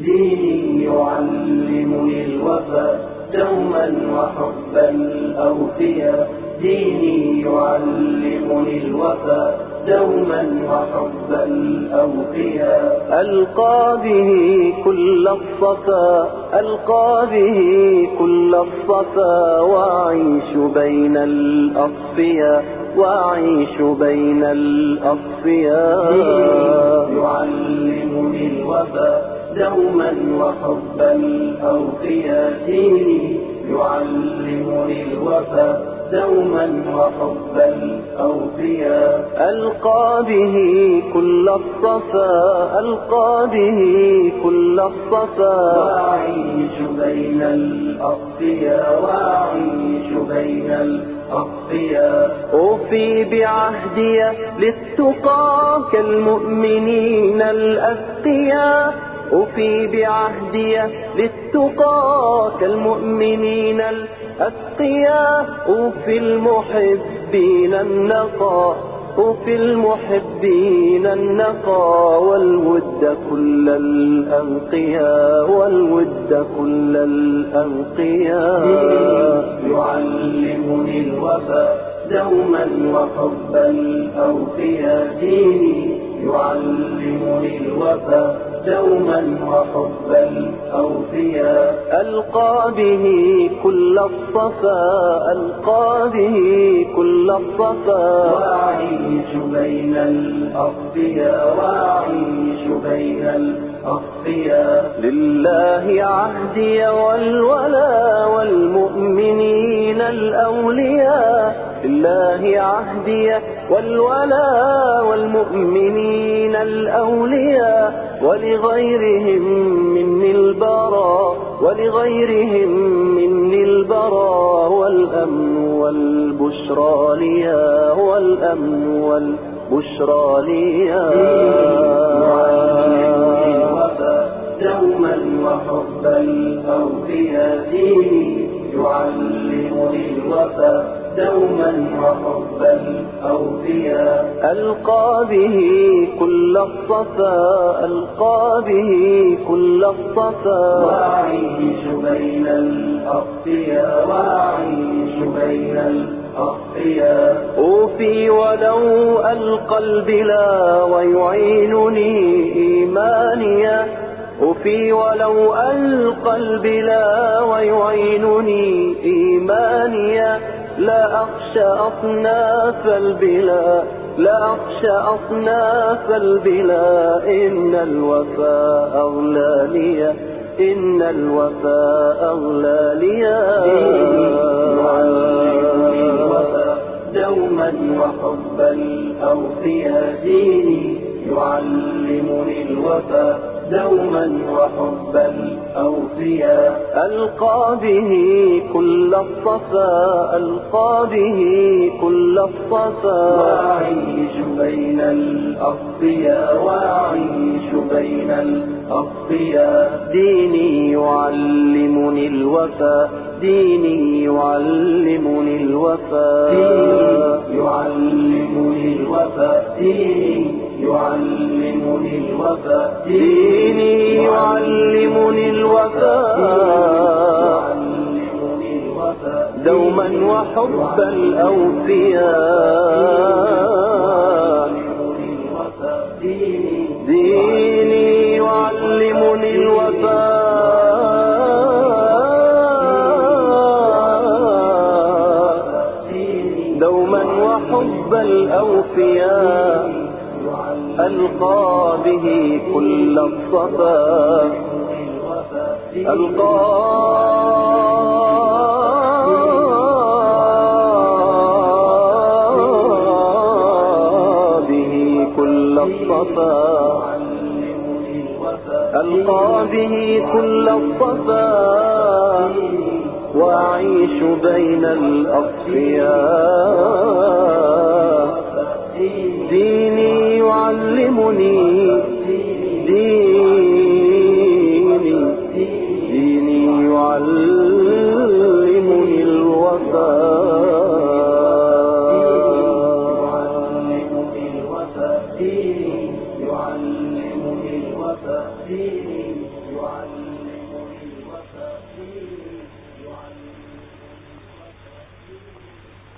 ديني يعلمني الوفاء دوما وحب الأوفياء ديني يعلمني الوفاء دوما وحب الأوفياء ألقى به كل الصفا ألقى به كل الصفا. وأعيش بين الأصفياء وأعيش بين الأصفياء يعلمني الوفاء دوما وحب الأوفياء ديني يعلمني الوفاء دوما وحب الأوفياء ألقى به كل الصفا ألقى به كل الصفا. وأعيش بين الأصفياء وأعيش بين الأصفياء أوفي بعهدي للتقى كالمؤمنين الأتقياء أوفي بعهدي للتقى كالمؤمنين الأتقياء أوفي المحبين النقى أوفي المحبين النقى والود كل الأنقياء والود كل الأنقياء. يعلمني الوفاء دوما وحب الأوفياء ديني. يعلمني الوفاء دوما وحب الأوفياء ألقى به كل الصفا ألقى به كل الصفا وأعيش بين الأصفياء وأعيش بين الأصفياء. لله عهدي والولا والمؤمنين الأولياء. لله عهدي والولا والمؤمنين الأولياء ولغيرهم مني البراء ولغيرهم مني البراء والأمن والبشرى ليا والأمن والبشرى ليا. دوما وحب الأوفياء ديني يعلمني الوفاء دوما وحب الأوفياء ألقى به كل الصفا ألقى به كل الصفا وأعيش بين الأصفياء وأعيش بين الأصفياء أوفي ولو ألقى البلا ويعينني إيمانيا. أوفي ولو ألقى البلا ويعينني إيمانيا. لا أخشى أصناف البلا لا أخشى أصناف البلا. إن الوفاء أغلى لي إن الوفاء أغلى لي. دوما وحب الأوفياء ديني الوفاء دوما وحب الأوفياء. ألقى به كل الصفا ألقى به كل الصفا. وأعيش بين الأصفياء وأعيش بين الأصفياء. ديني يعلمني الوفاء ديني يعلمني الوفاء يعلمني الوفاء ديني يعلمني الوفاء ديني يعلمني الوفاء دوما وحب الأوفياء ديني يعلمني الوفاء دوما وحب الأوفياء ألقى به كل الصفا. ألقى به كل الصفا. ألقى به كل الصفا. وأعيش بين الأصفياء. الوفاء يعلم الوفاء